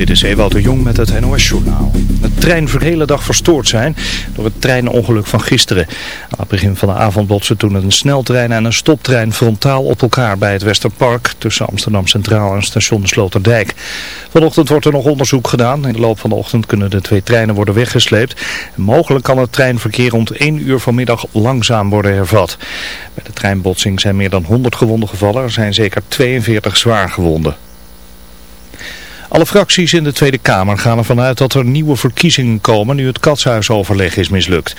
Dit is Ewout de Jong met het NOS-journaal. De trein voor de hele dag verstoord zijn door het treinongeluk van gisteren. Aan het begin van de avond botsen toen een sneltrein en een stoptrein frontaal op elkaar bij het Westerpark tussen Amsterdam Centraal en station Sloterdijk. Vanochtend wordt er nog onderzoek gedaan. In de loop van de ochtend kunnen de twee treinen worden weggesleept. mogelijk kan het treinverkeer rond 1 uur vanmiddag langzaam worden hervat. Bij de treinbotsing zijn meer dan 100 gewonden gevallen. Er zijn zeker 42 zwaar gewonden. Alle fracties in de Tweede Kamer gaan ervan uit dat er nieuwe verkiezingen komen nu het katshuisoverleg is mislukt.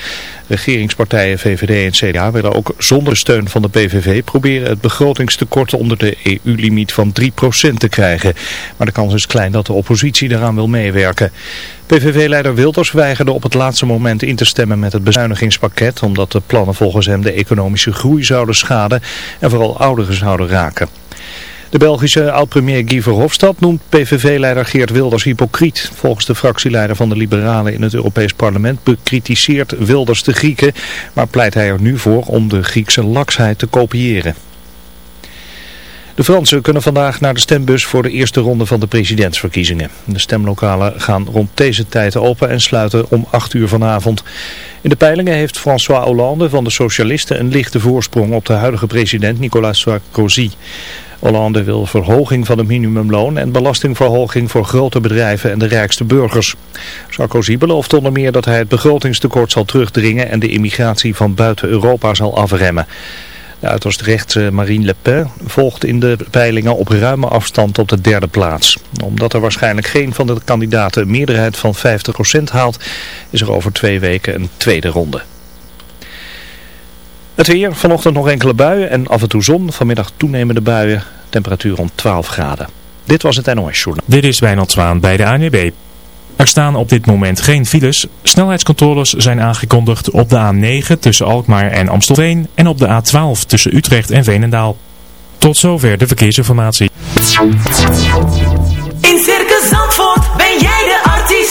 Regeringspartijen VVD en CDA willen ook zonder steun van de PVV proberen het begrotingstekort onder de EU-limiet van 3% te krijgen. Maar de kans is klein dat de oppositie daaraan wil meewerken. PVV-leider Wilders weigerde op het laatste moment in te stemmen met het bezuinigingspakket omdat de plannen volgens hem de economische groei zouden schaden en vooral ouderen zouden raken. De Belgische oud-premier Guy Verhofstadt noemt PVV-leider Geert Wilders hypocriet. Volgens de fractieleider van de Liberalen in het Europees Parlement bekritiseert Wilders de Grieken, maar pleit hij er nu voor om de Griekse laksheid te kopiëren. De Fransen kunnen vandaag naar de stembus voor de eerste ronde van de presidentsverkiezingen. De stemlokalen gaan rond deze tijd open en sluiten om 8 uur vanavond. In de peilingen heeft François Hollande van de Socialisten een lichte voorsprong op de huidige president Nicolas Sarkozy. Hollande wil verhoging van het minimumloon en belastingverhoging voor grote bedrijven en de rijkste burgers. Sarkozy belooft onder meer dat hij het begrotingstekort zal terugdringen en de immigratie van buiten Europa zal afremmen. De uiterst rechtse Marine Le Pen volgt in de peilingen op ruime afstand op de derde plaats. Omdat er waarschijnlijk geen van de kandidaten een meerderheid van 50% haalt, is er over twee weken een tweede ronde. Het weer, vanochtend nog enkele buien en af en toe zon. Vanmiddag toenemende buien, temperatuur rond 12 graden. Dit was het NOS Journal. Dit is Wijnald Zwaan bij de ANWB. Er staan op dit moment geen files. Snelheidscontroles zijn aangekondigd op de A9 tussen Alkmaar en Amstelveen en op de A12 tussen Utrecht en Veenendaal. Tot zover de verkeersinformatie. In Circus Zandvoort ben jij de artiest.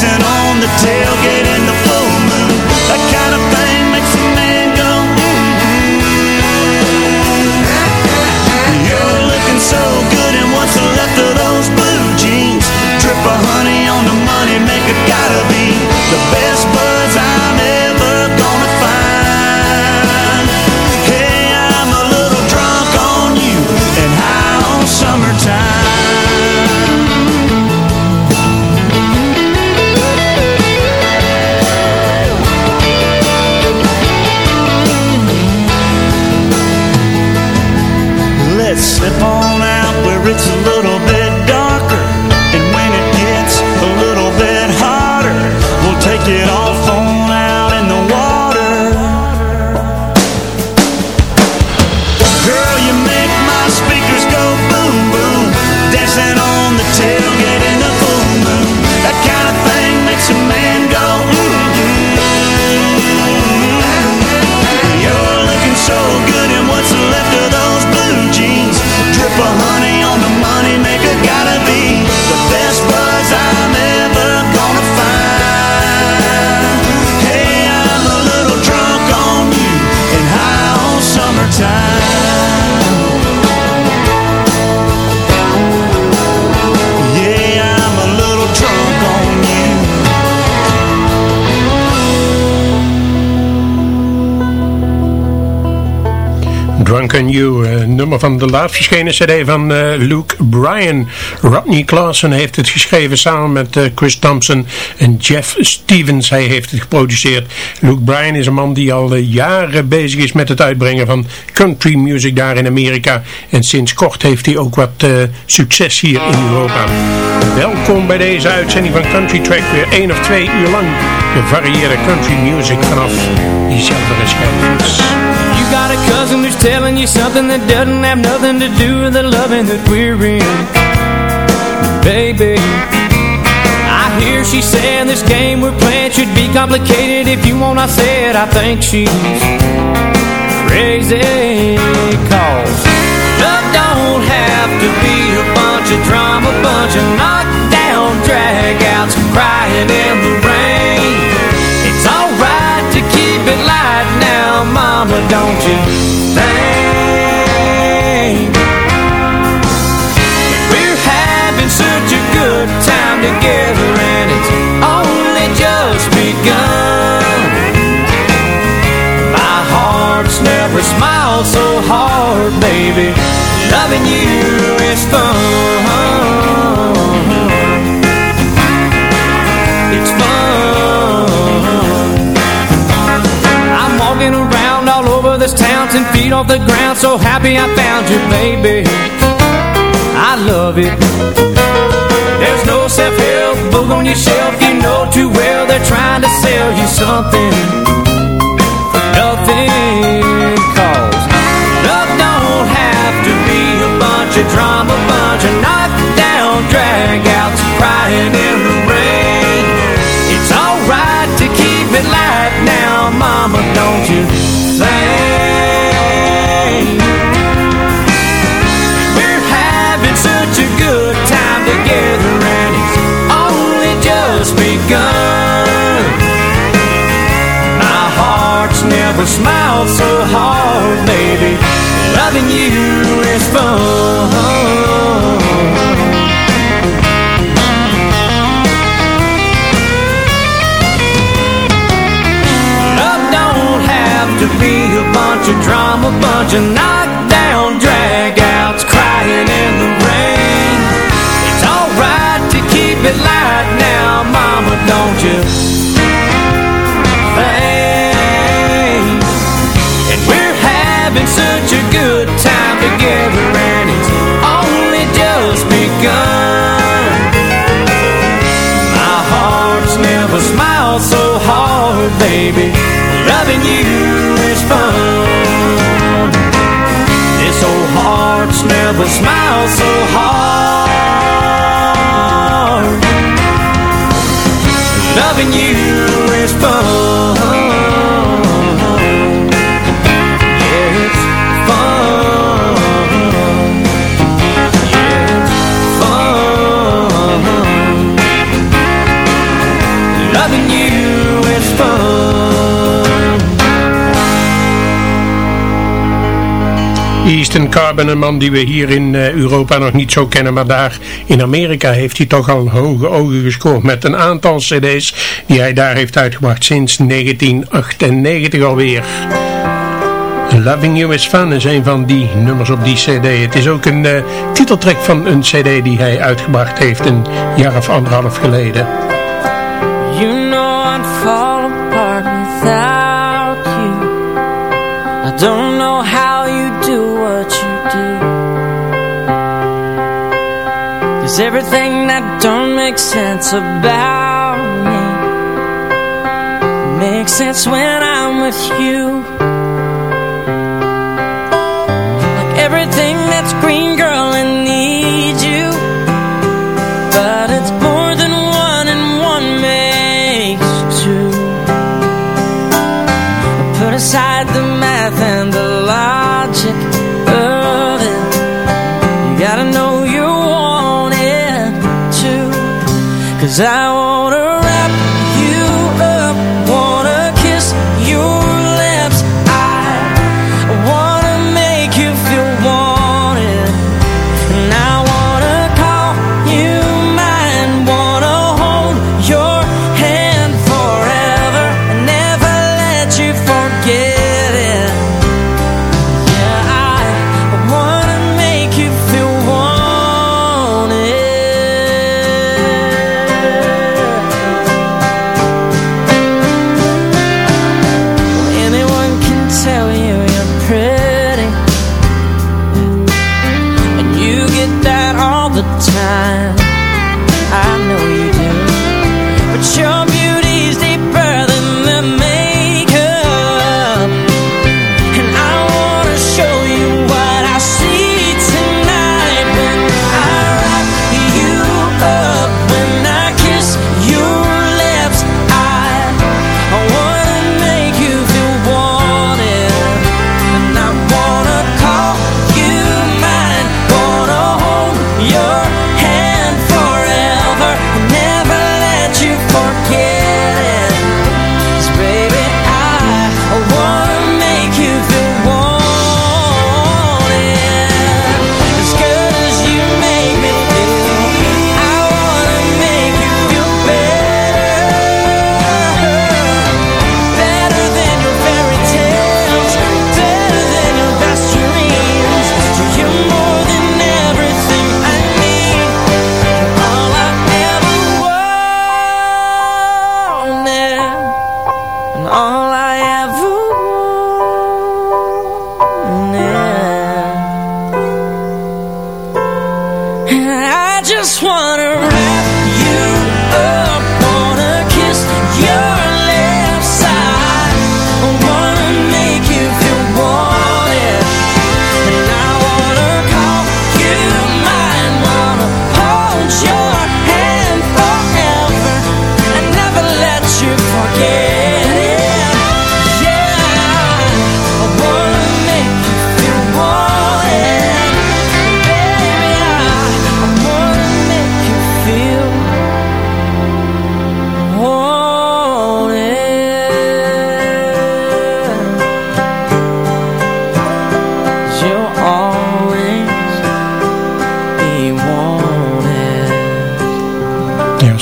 Dancing on van de laatst verschenen cd van eh, Luke Bryan. Rodney Clausen heeft het geschreven samen met eh, Chris Thompson en Jeff Stevens. Hij heeft het geproduceerd. Luke Bryan is een man die al eh, jaren bezig is met het uitbrengen van country music daar in Amerika. En sinds kort heeft hij ook wat succes hier in Europa. Welkom bij deze uitzending van Country Track. Weer één of twee uur lang gevarieerde country music vanaf diezelfde schijfjes. Got a cousin who's telling you something that doesn't have nothing to do with the loving that we're in. Baby, I hear she saying this game we're playing should be complicated. If you want, I said I think she's crazy. Cause love don't have to be a bunch of drama, bunch of knockdown dragouts, crying in the rain. Mama, don't you think? We're having such a good time together and it's only just begun. My heart's never smiled so hard, baby. Loving you is fun. It's fun. I'm walking around this town, ten feet off the ground, so happy I found you, baby. I love it. There's no self-help book on your shelf, you know too well they're trying to sell you something for nothing. Cause love don't have to be a bunch of drama, bunch of knockdown dragouts, crying in the rain. It's alright to keep it light now, mama, don't you bunch of drama, bunch of knockdown dragouts, crying in the rain. It's alright to keep it light now, mama, don't you? And we're having such a good time together, and it's only just begun. My heart's never smiled so hard, baby. Loving you is fun so hard, never smile so hard. Loving you is fun. Yeah, it's fun. Yeah, it's fun. Loving you is fun Easton Carbon, een man die we hier in eh, Europa nog niet zo kennen, maar daar in Amerika heeft hij toch al hoge ogen gescoord met een aantal cd's die hij daar heeft uitgebracht sinds 1998 alweer. Loving You Is Fun is een van die nummers op die cd. Het is ook een uh, titeltrack van een cd die hij uitgebracht heeft een jaar of anderhalf geleden. Everything that don't make sense about me. Makes sense when I'm with you Cause I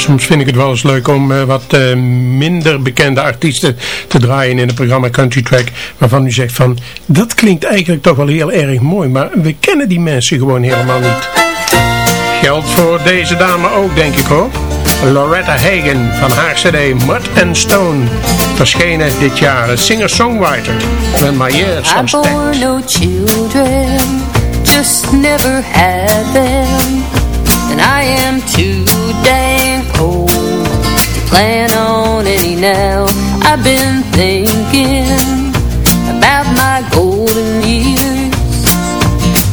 soms vind ik het wel eens leuk om eh, wat eh, minder bekende artiesten te draaien in het programma Country Track. Waarvan u zegt van, dat klinkt eigenlijk toch wel heel erg mooi. Maar we kennen die mensen gewoon helemaal niet. Geldt voor deze dame ook, denk ik hoor. Loretta Hagen van haar cd Mud and Stone. Verschenen dit jaar. Een singer-songwriter. When my years I on bore stage. no children, just never had them. And I am too dang old to plan on any now. I've been thinking about my golden years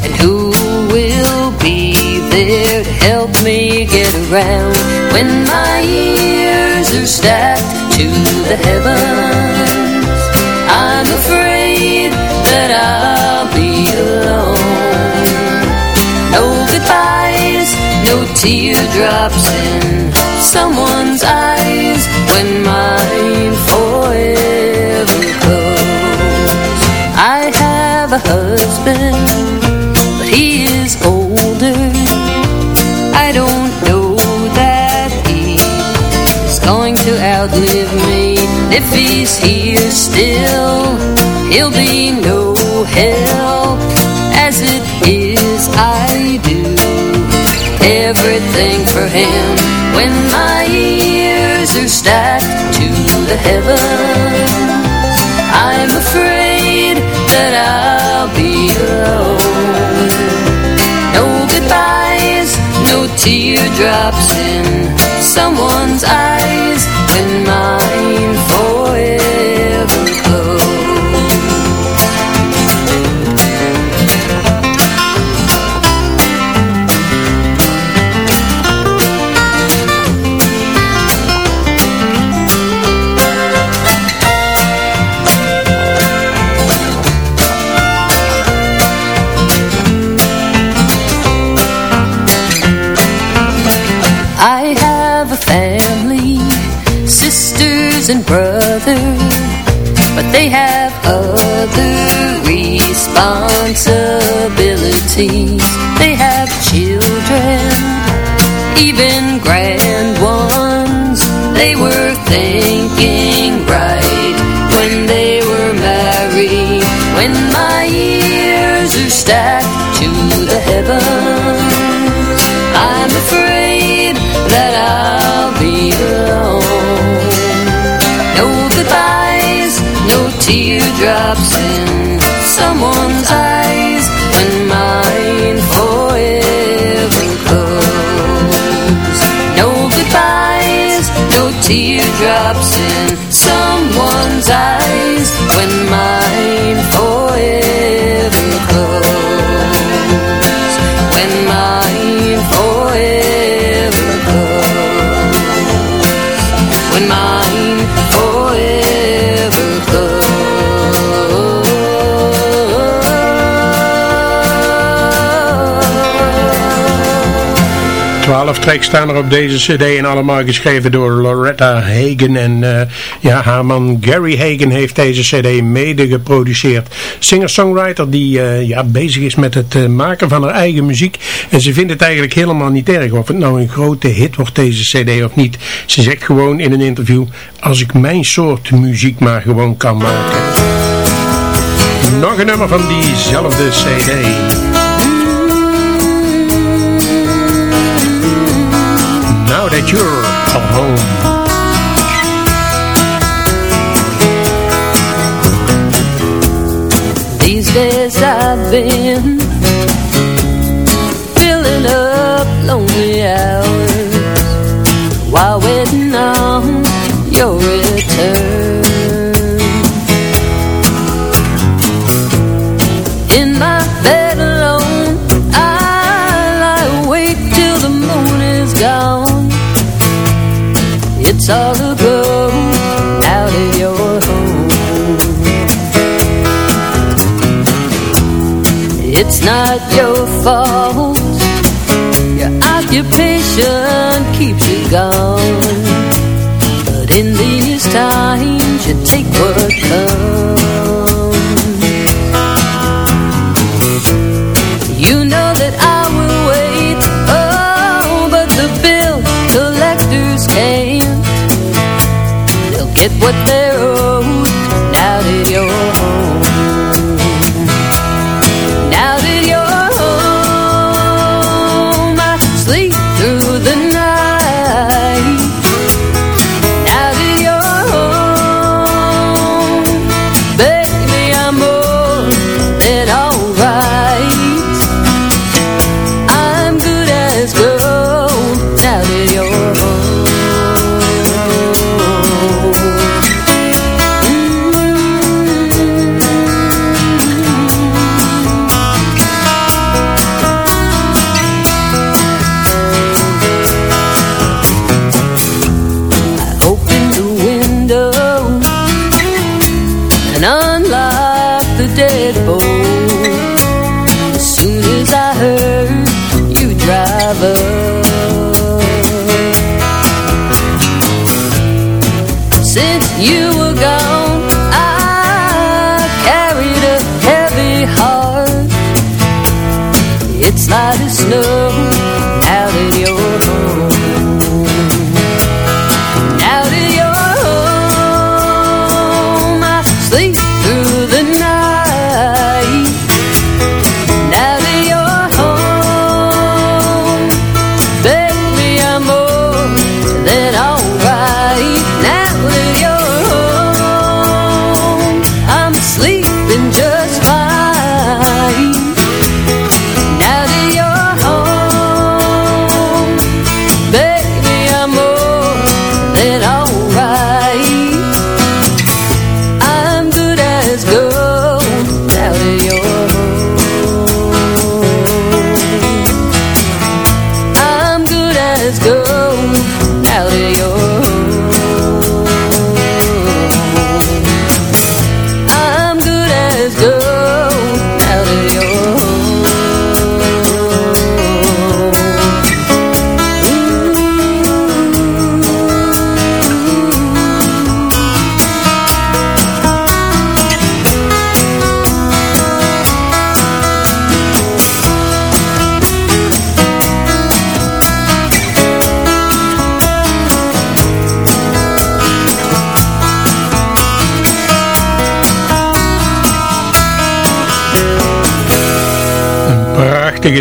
and who will be there to help me get around when my years are stacked to the heavens. I'm afraid that I'll be alone. No goodbyes, no teardrops in someone's eyes when mine forever close. I have a husband, but he is older. I don't know that he's going to outlive me. If he's here still, he'll be no help. As it is, I everything for him when my ears are stacked to the heavens. I'm afraid that I'll be alone. No goodbyes, no teardrops in someone's eyes when mine and goodbyes, no teardrops in someone's eyes when mine forever goes. No goodbyes, no teardrops in someone's eyes when mine forever 12 tracks staan er op deze cd en allemaal geschreven door Loretta Hagen en eh, ja, haar man Gary Hagen heeft deze cd mede geproduceerd. Singer-songwriter die eh, ja, bezig is met het eh, maken van haar eigen muziek en ze vindt het eigenlijk helemaal niet erg of het nou een grote hit wordt deze cd of niet. Ze zegt gewoon in een interview, als ik mijn soort muziek maar gewoon kan maken. Nog een nummer van diezelfde cd. That you're at home. These days I've been not your fault.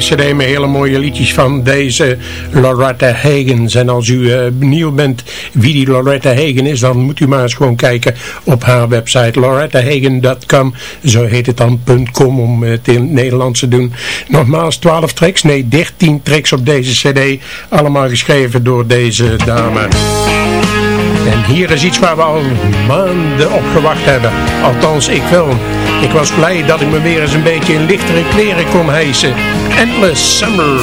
Cd met hele mooie liedjes van deze Loretta Hagen. En als u uh, benieuwd bent wie die Loretta Hagen is, dan moet u maar eens gewoon kijken op haar website lorettahagen.com. Zo heet het dan .com om het in het Nederlands te doen. Nogmaals 12 tracks, nee 13 tracks op deze cd. Allemaal geschreven door deze dame. En hier is iets waar we al maanden op gewacht hebben. Althans, ik wel. Ik was blij dat ik me weer eens een beetje in lichtere kleren kon hijsen. Endless Summer.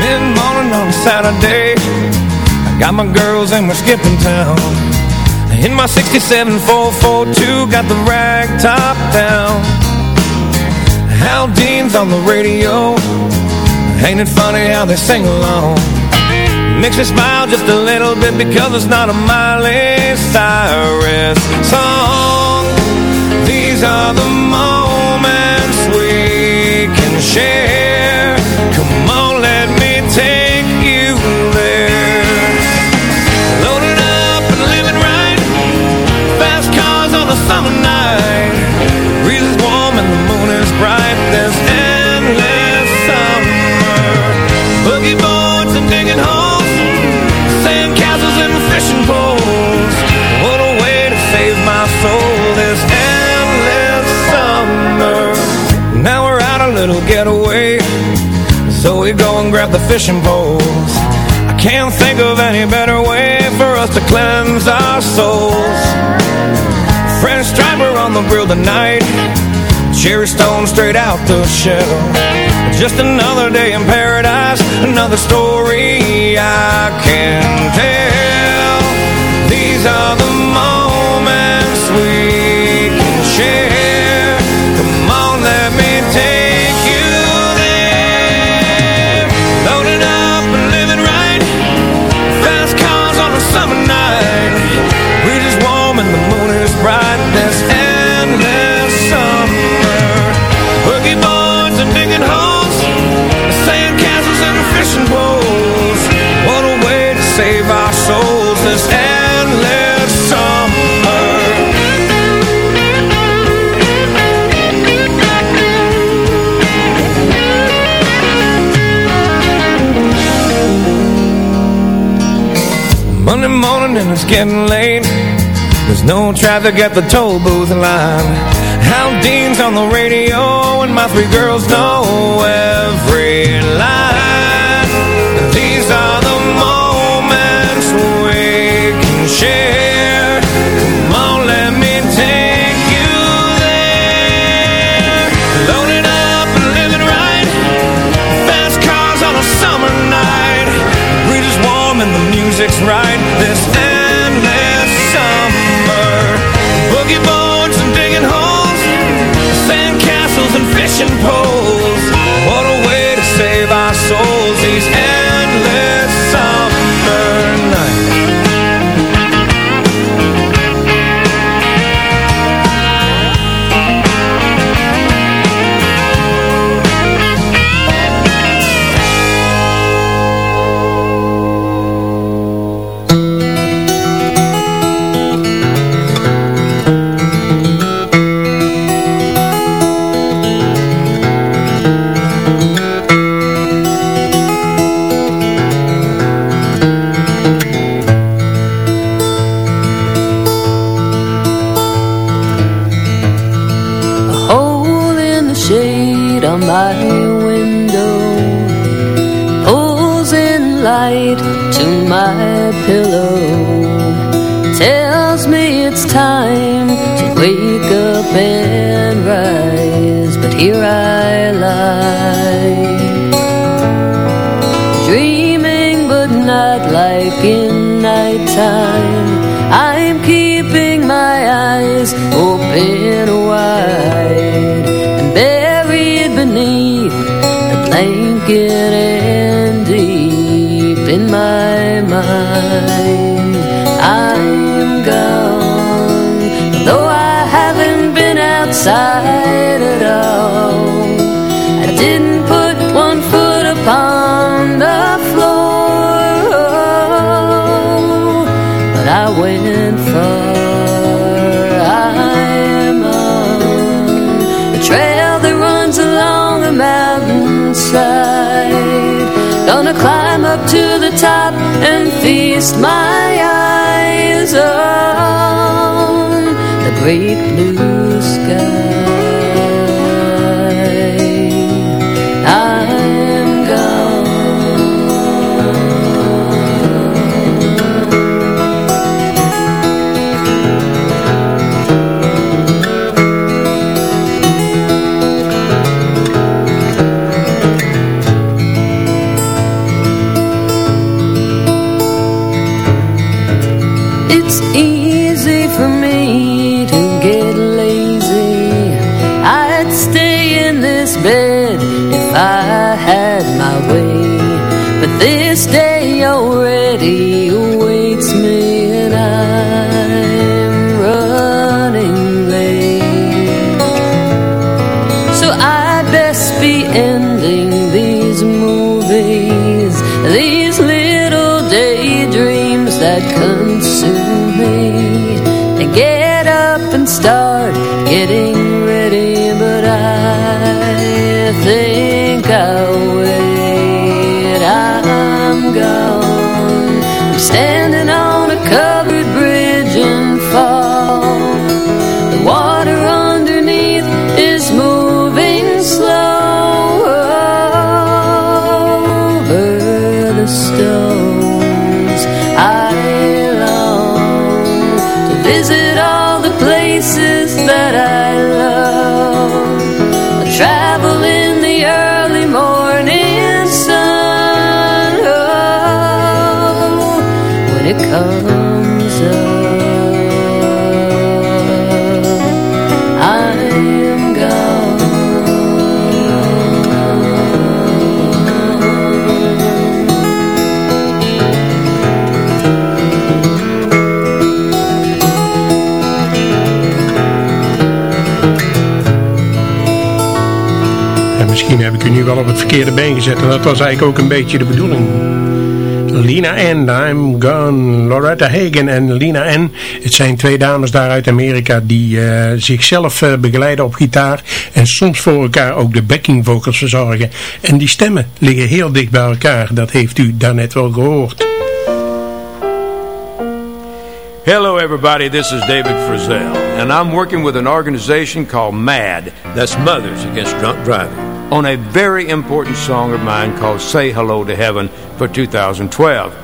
Mid-morning on Saturday I got my girls and we're skipping town In my 67 442 Got the rag top down Hal Dean's on the radio Ain't it funny how they sing along Makes me smile just a little bit Because it's not a Miley Cyrus song. These are the little getaway. So we go and grab the fishing poles. I can't think of any better way For us to cleanse our souls. French striper on the grill tonight. Cherry stone straight out the shell. Just another day in paradise Another story I can tell. These are getting late There's no traffic at the toll booth line. Hal Dean's on the radio And my three girls know every my window Pulls in light to my pillow Tells me it's time to wake up and rise But here I lie Dreaming but not like in nighttime up to the top and feast my eyes on the great blue sky. Had my way. But this day already awaits nu wel op het verkeerde been gezet. En dat was eigenlijk ook een beetje de bedoeling. Lina N, I'm Gone, Loretta Hagen en Lina N. Het zijn twee dames daar uit Amerika die eh, zichzelf eh, begeleiden op gitaar. En soms voor elkaar ook de backing vocals verzorgen. En die stemmen liggen heel dicht bij elkaar. Dat heeft u daarnet wel gehoord. Hello, everybody. This is David Frizzell, and I'm working with an organization called MAD, that's Mothers Against Drunk Driving, on a very important song of mine called Say Hello to Heaven for 2012.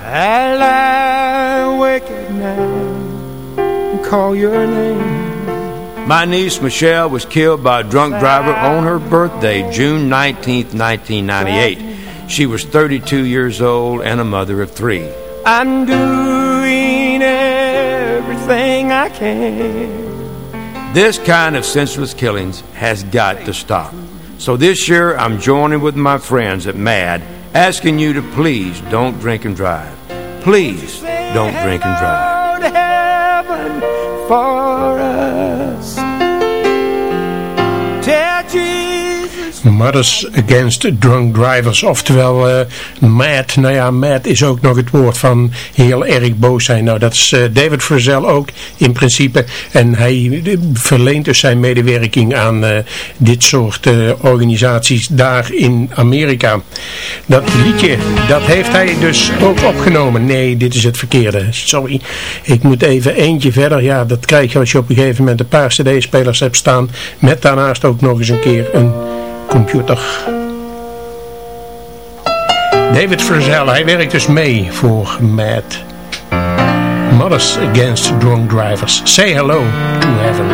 I lie awake at night and call your name. My niece Michelle was killed by a drunk driver on her birthday, June 19, 1998. She was 32 years old and a mother of three. I'm doing everything I can. This kind of senseless killings has got to stop. So this year I'm joining with my friends at MAD asking you to please don't drink and drive. Please don't drink and drive. Mothers Against Drunk Drivers, oftewel uh, mad. Nou ja, mad is ook nog het woord van heel erg boos zijn. Nou, dat is eh, David Frizzell ook in principe. En hij verleent dus zijn medewerking aan eh, dit soort organisaties daar in Amerika. Dat liedje, dat heeft hij dus ook opgenomen. Nee, dit is het verkeerde. Sorry, ik moet even eentje verder. Ja, dat krijg je als je op een gegeven moment een paar cd-spelers hebt staan. Met daarnaast ook nog eens een keer een computer. David Frizzell, hij werkt dus mee voor MAD. Mothers Against Drunk Drivers. Say hello to heaven.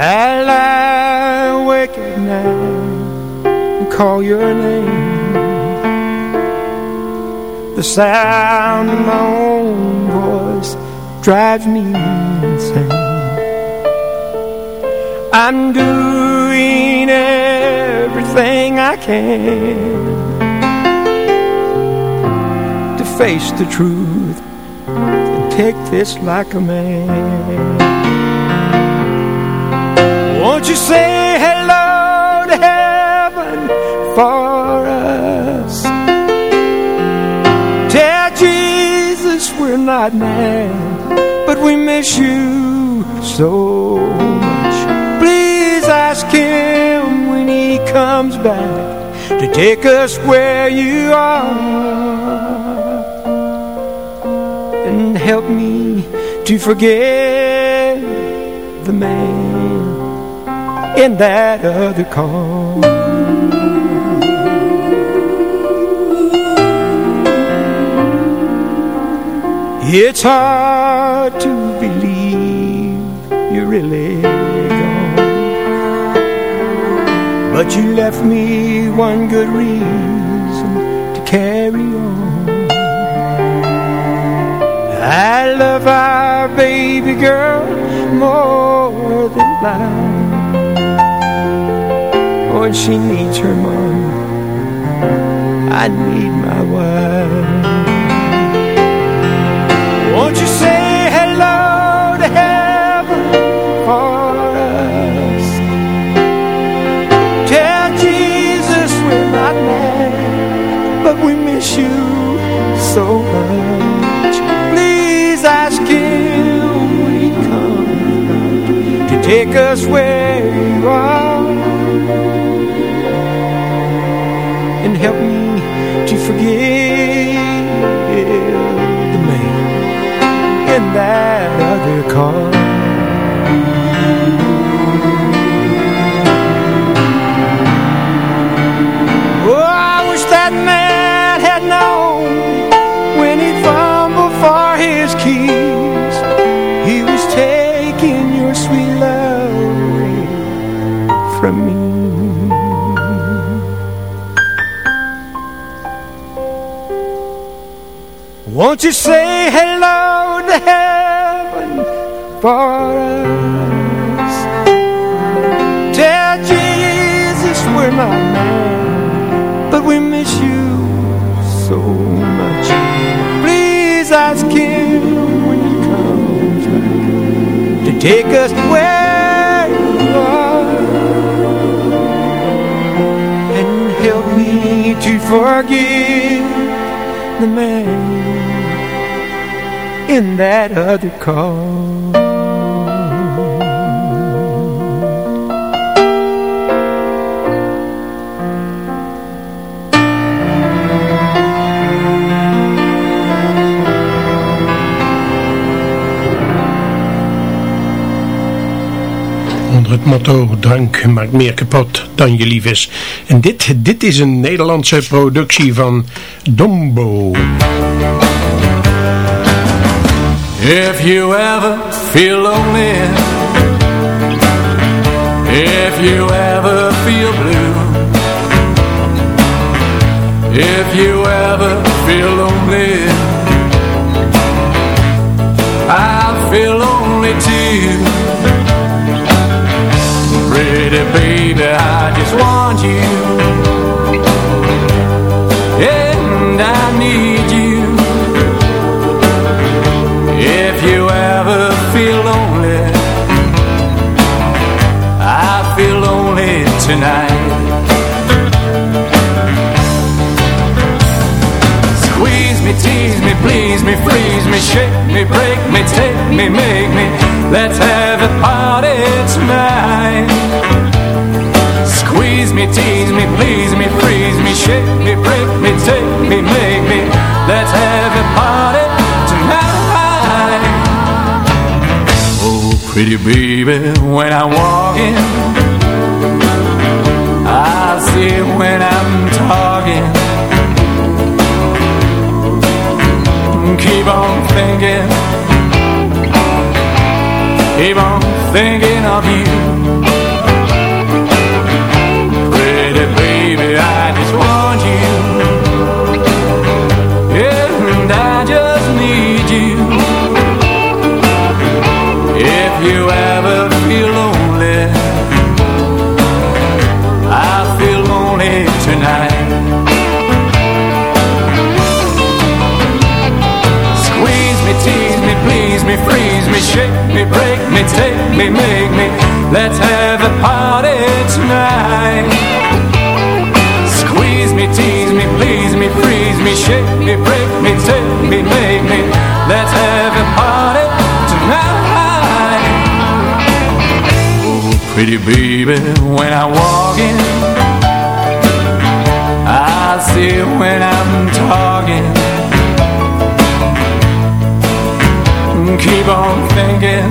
I lie awake at night and call your name. The sound of my own voice drives me. I'm doing everything I can to face the truth and take this like a man. Won't you say hello to heaven for us? Tell Jesus we're not mad, but we miss you so much. Ask him when he comes back to take us where you are and help me to forget the man in that other car. It's hard to believe you're really You left me one good reason to carry on. I love our baby girl more than life When she needs her mom I need my wife. Won't you say you so much. Please ask him when he comes to take us where you are and help me to forgive in that other car Won't you say hello to heaven for us? Tell Jesus we're not mad, but we miss you so much. Please ask him when he comes back to take us where you are and help me to forgive the man in that other car. Het motto drank maakt meer kapot dan je lief is. En dit, dit is een Nederlandse productie van Dombo. If you ever feel lonely If you ever feel blue If you ever feel lonely I feel lonely too. Pretty baby, I just want you me, break me, take me, make me. Let's have a party tonight. Squeeze me, tease me, please me, freeze me, shake me, break me, take me, make me. Let's have a party tonight. Oh, pretty baby, when I walk in I see when I'm talking Keep on thinking. Keep on thinking of you please me, freeze me, shake me, break me, take me, make me. Let's have a party tonight. Squeeze me, tease me, please me, freeze me, shake me, break me, take me, make me. Let's have a party tonight. Oh, pretty baby, when I walk in feel when I'm talking. Keep on thinking.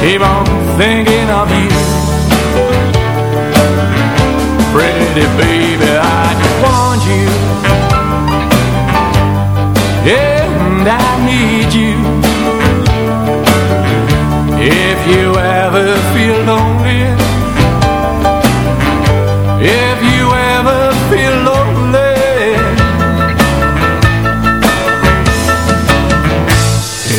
Keep on thinking of you. Pretty baby, I just want you. And I need you. If you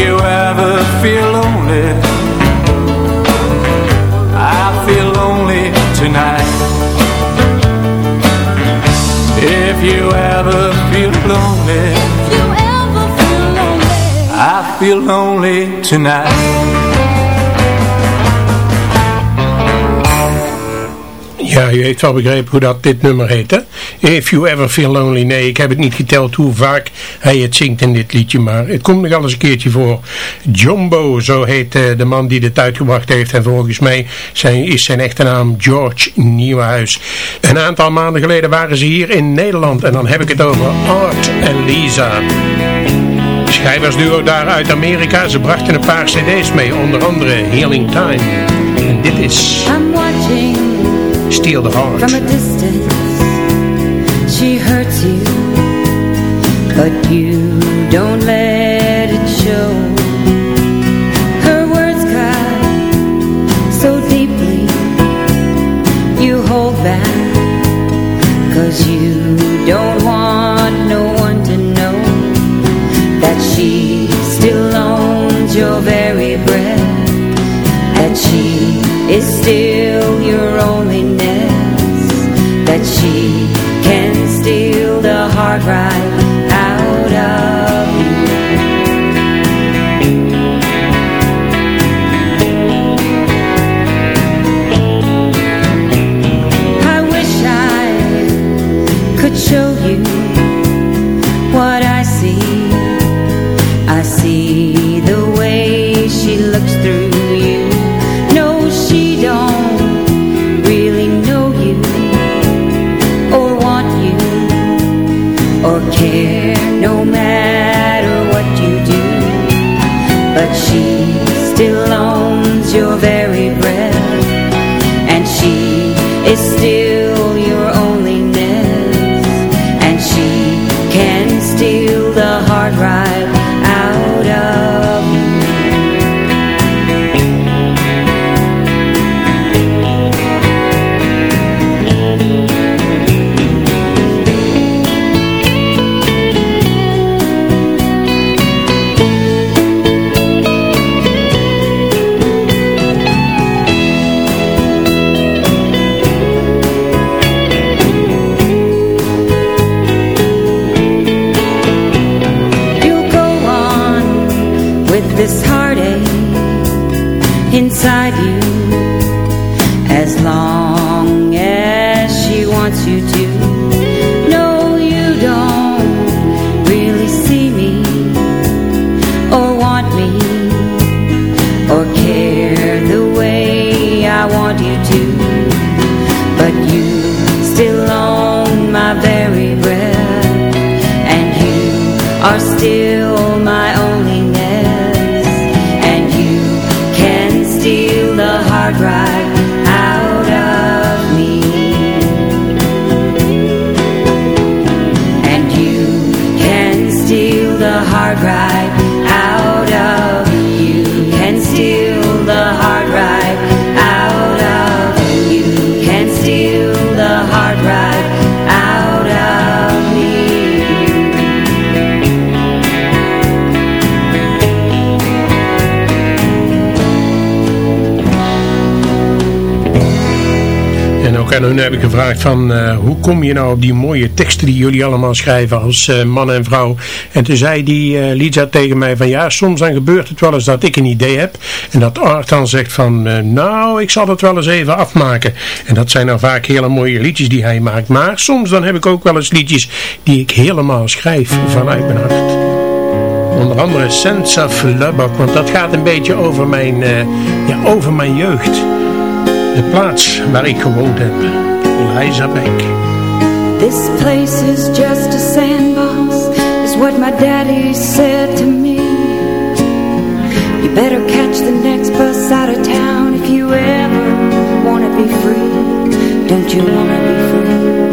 you ever feel lonely, I feel lonely tonight. If you ever feel lonely, I feel lonely tonight. Ja, u heeft wel begrepen hoe dat dit nummer heet, hè? If You Ever Feel Lonely. Nee, ik heb het niet geteld hoe vaak hij het zingt in dit liedje, maar het komt nog eens een keertje voor. Jumbo, zo heet uh, de man die dit uitgebracht heeft. En volgens mij zijn, is zijn echte naam George Nieuwenhuis. Een aantal maanden geleden waren ze hier in Nederland. En dan heb ik het over Art en Lisa. Schrijversduo daar uit Amerika. Ze brachten een paar cd's mee, onder andere Healing Time. En dit is... I'm watching Steal the Heart. From a distance, she hurts you, but you don't let hun heb ik gevraagd van uh, hoe kom je nou op die mooie teksten die jullie allemaal schrijven als uh, man en vrouw. En toen zei die uh, Lisa tegen mij van ja, soms dan gebeurt het wel eens dat ik een idee heb. En dat Art dan zegt van nou, ik zal het wel eens even afmaken. En dat zijn dan vaak hele mooie liedjes die hij maakt. Maar soms dan heb ik ook wel eens liedjes die ik helemaal schrijf vanuit mijn hart. Onder andere Sense of want dat gaat een beetje over mijn, ja, over mijn jeugd. De plaats waar ik gewoond heb, Eliza Beck. This place is just a sandbox, is what my daddy said to me. You better catch the next bus out of town if you ever wanna be free. Don't you wanna be free?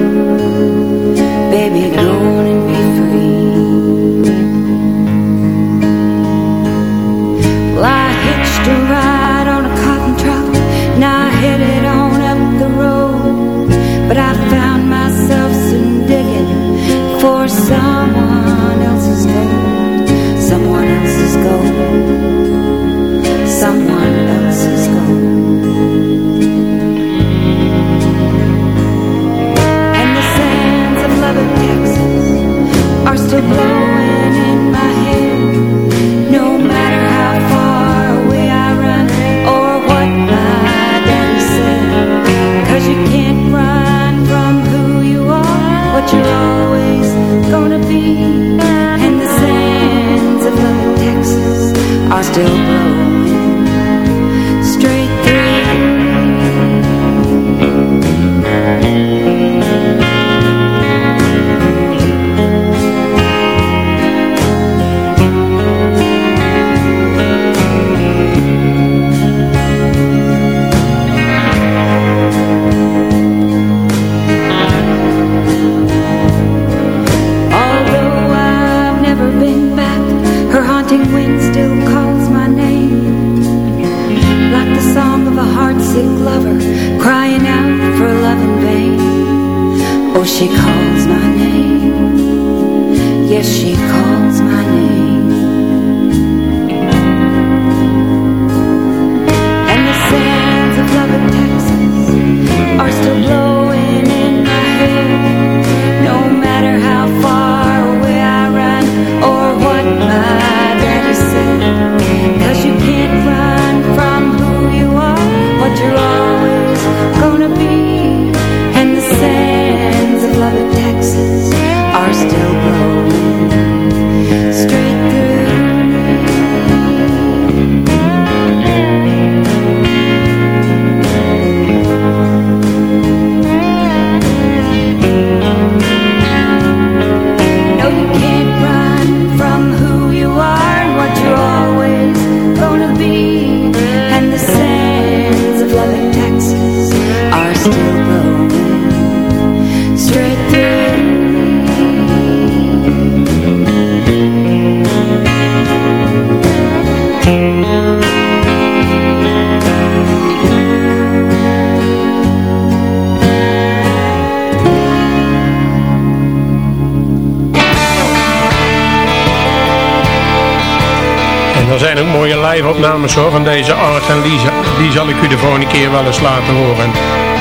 Live-opnames hoor van deze Art en Lisa. Die zal ik u de volgende keer wel eens laten horen.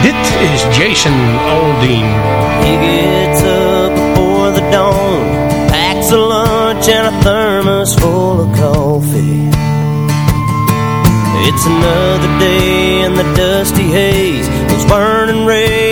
Dit is Jason Aldean. He gets up before the dawn, packs a lunch and a thermos full of coffee. It's another day in the dusty haze. Those burning rays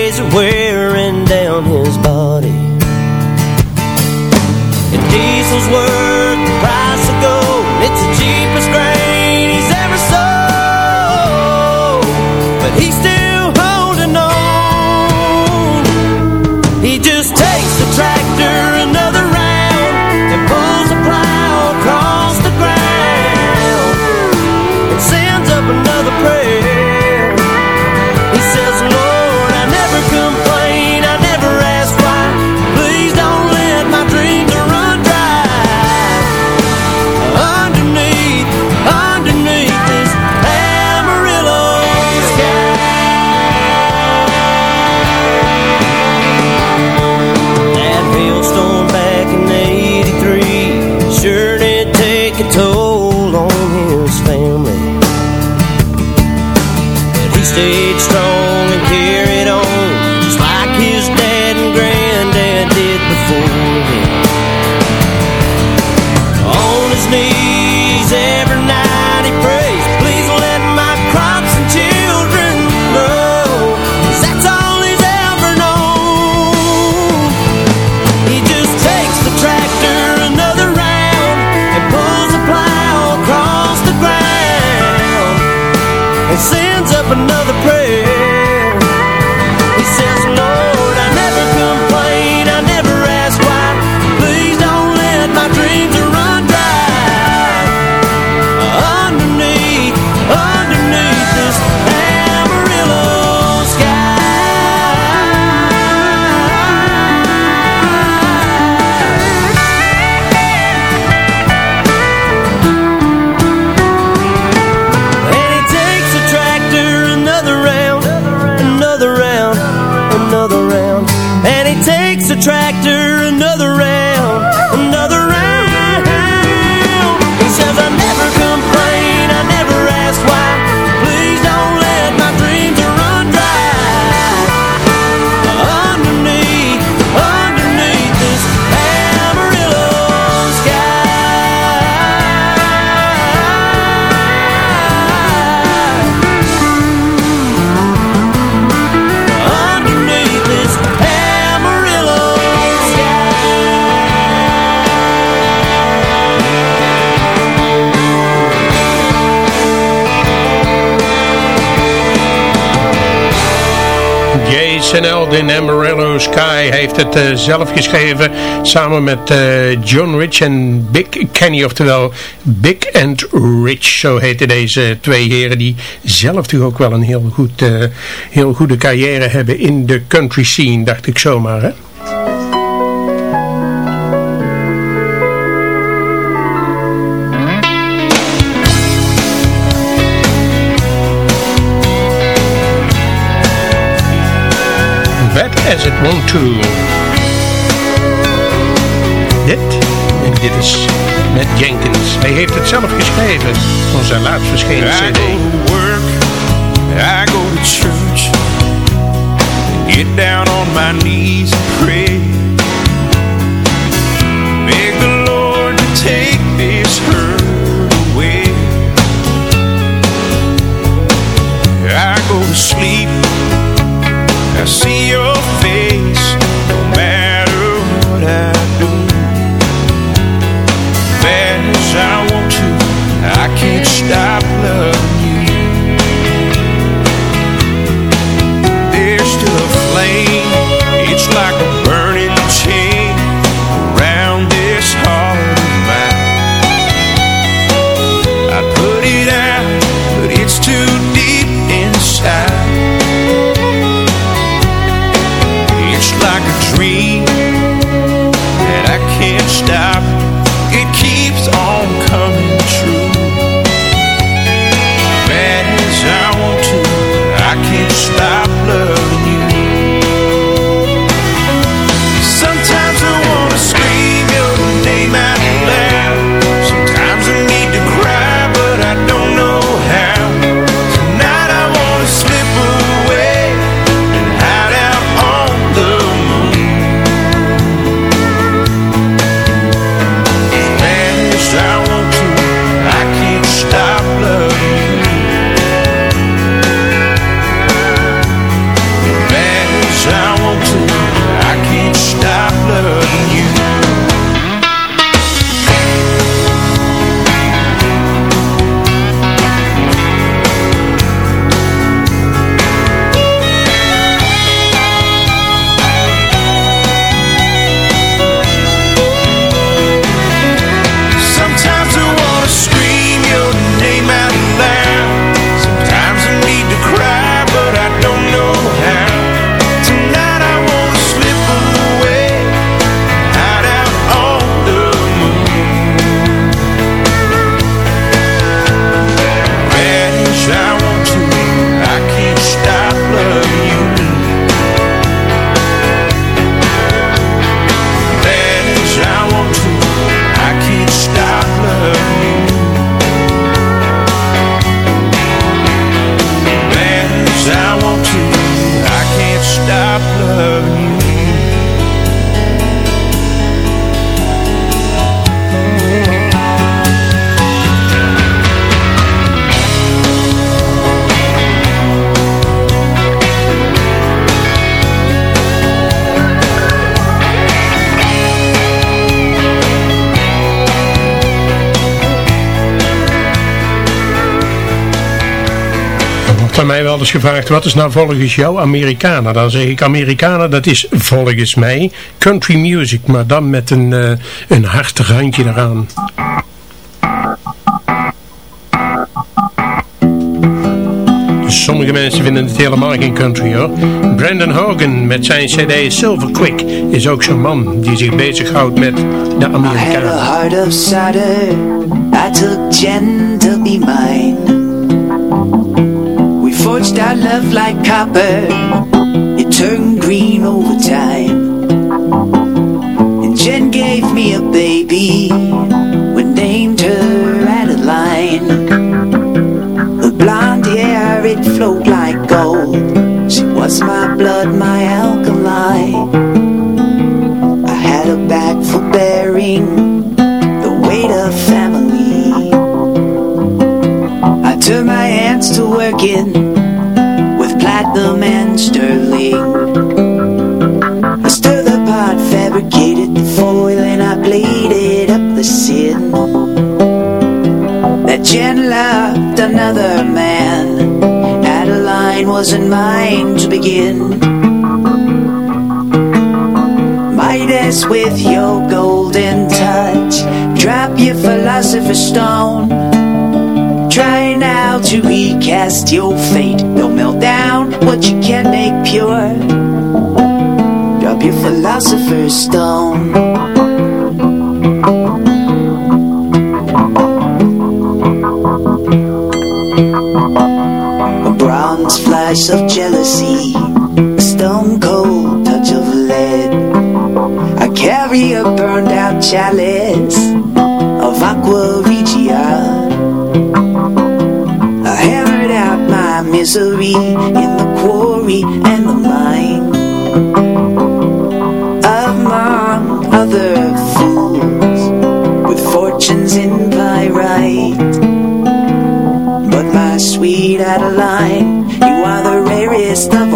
Jason Eldin Amarillo Sky heeft het eh, zelf geschreven samen met eh, John Rich en Big Kenny, oftewel Big and Rich, zo heten deze twee heren die zelf toch ook wel een heel, goed, eh, heel goede carrière hebben in de country scene, dacht ik zomaar hè. To. Dit, en dit is met Jenkins. Hij heeft het zelf geschreven voor zijn laatst verschenen I cd. go to work, I go to church, get down on my knees and pray. Beg the Lord to take this hurt away. I go to sleep, I see van mij wel eens gevraagd, wat is nou volgens jou Americana? Dan zeg ik, Americana, dat is volgens mij country music, maar dan met een, uh, een hartig randje eraan. Sommige mensen vinden het helemaal geen country hoor. Brandon Hogan met zijn cd Silver Quick is ook zo'n man die zich bezighoudt met de Amerikanen. I had a heart of cider, I took Jen to be mine. Forged our love like copper, it turned green over time. And Jen gave me a baby, we named her Adeline. Her blonde hair, it flowed like gold. She was my blood, my alkali. I had her back for bearing the weight of family. I turned my hands to working platinum and sterling. I stirred the pot, fabricated the foil, and I bladed up the sin. That Jen loved another man. Adeline wasn't mine to begin. Midas with your golden touch. Drop your philosopher's stone. To recast your fate. Don't melt down what you can't make pure. Drop your philosopher's stone. A bronze flash of jealousy, a stone cold touch of lead. I carry a burned out chalice in the quarry and the mine. Among other fools with fortunes in pyrite. But my sweet Adeline, you are the rarest of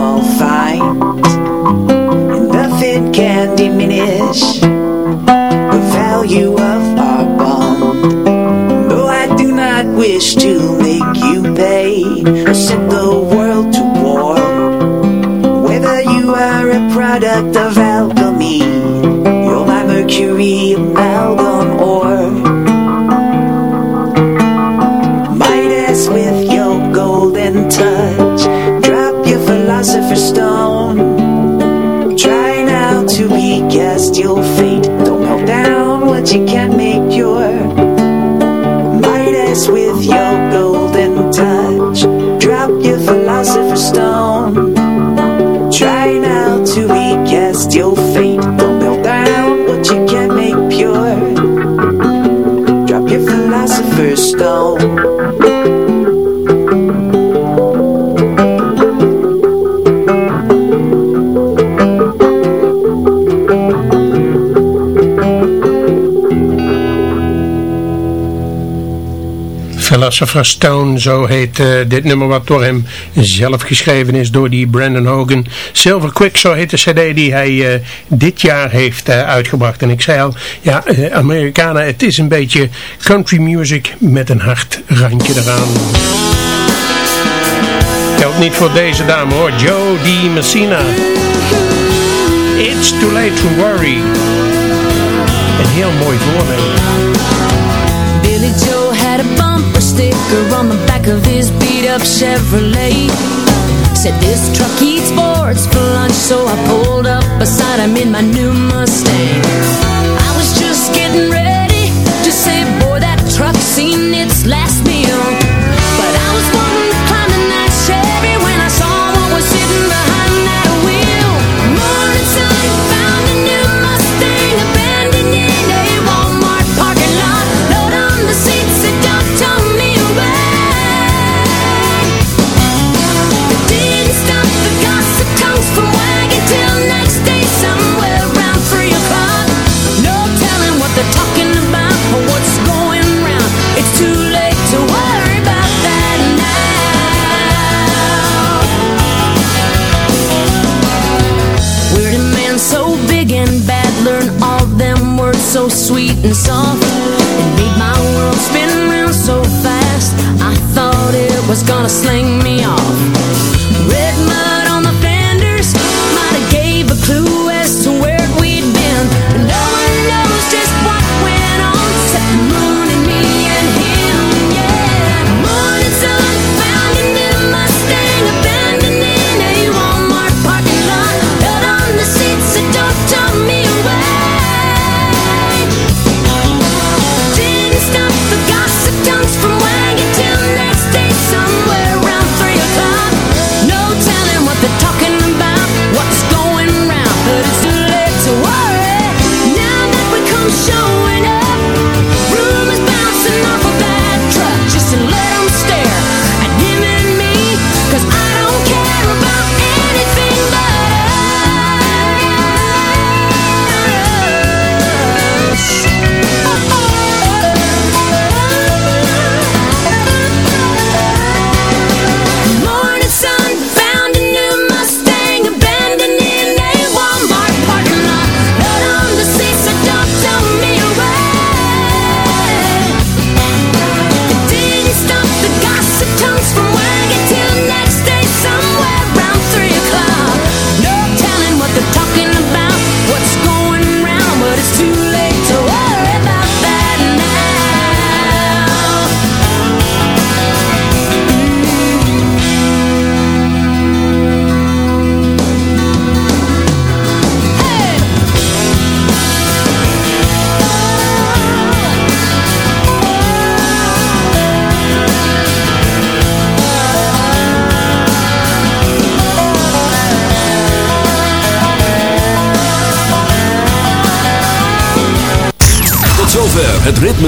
Philosopher's Stone, zo heet uh, dit nummer wat door hem zelf geschreven is door die Brandon Hogan. Silver Quick, zo heet de cd die hij uh, dit jaar heeft uh, uitgebracht. En ik zei al, ja, Amerikanen, het is een beetje country music met een hard randje eraan. Geldt niet voor deze dame hoor, Joe D. Messina. It's too late to worry. Een heel mooi voorbeeld. Billy sticker on the back of his beat up Chevrolet. Said this truck eats sports for lunch, so I pulled up beside him in my new Mustang. So sweet and soft. It made my world spin round so fast. I thought it was gonna sling me off.